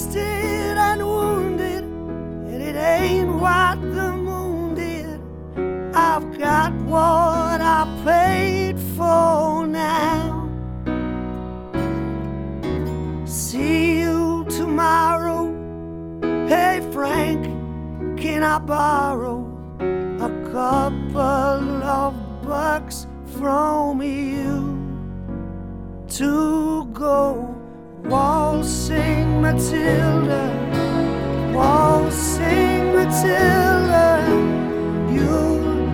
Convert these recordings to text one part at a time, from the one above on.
twisted and wounded, and it ain't what the moon did. I've got what I paid for now. See you tomorrow. Hey, Frank, can I borrow a couple of bucks from you to go waltzing? Matilda, waltzing Matilda. You'll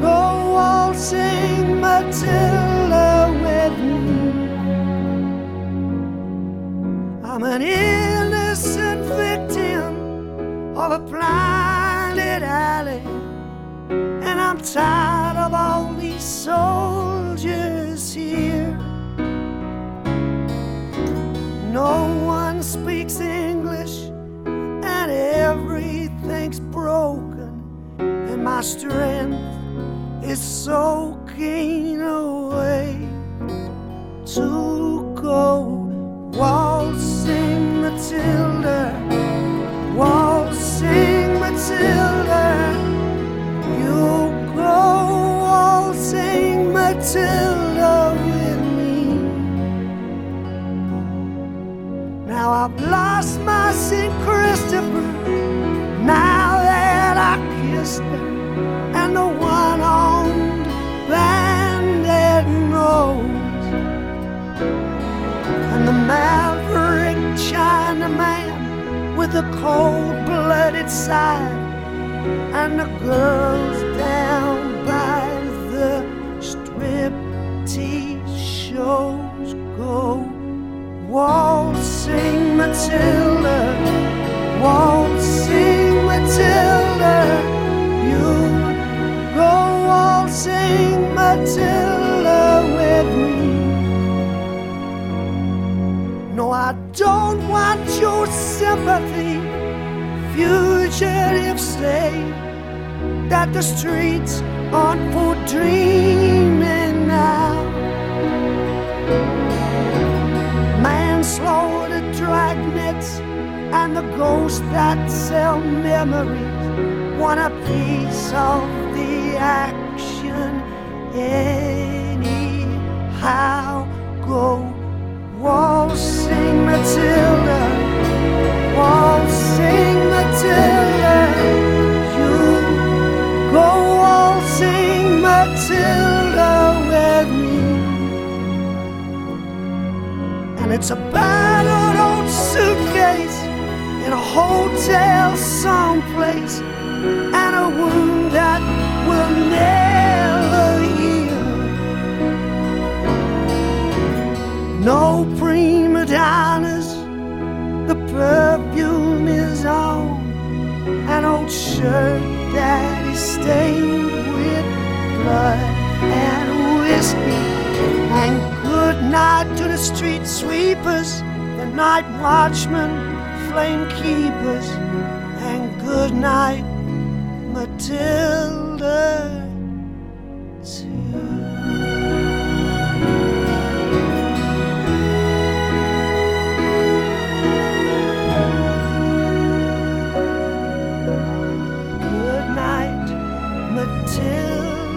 go waltzing Matilda with me. I'm an innocent my strength is soaking away to go waltzing Matilda, waltzing Matilda. You go waltzing Matilda with me. Now I've lost my St. Christopher. Now that I kissed her, and the one on bandit nose, and the maverick Chinaman with the cold-blooded side, and the girls down by your sympathy, fugitives say that the streets aren't for dreaming now. Manslaughter, dragnets, and the ghosts that sell memories want a piece of the action. Anyhow, go waltzing Matilda with me. And it's a battered old suitcase in a hotel someplace, and a wound that will never heal. No prima donnas, the perfume is on, an old shirt that is stained with blood and whiskey. And good night to the street sweepers, the night watchmen, flame keepers. And good night, Matilda. Good night, Matilda.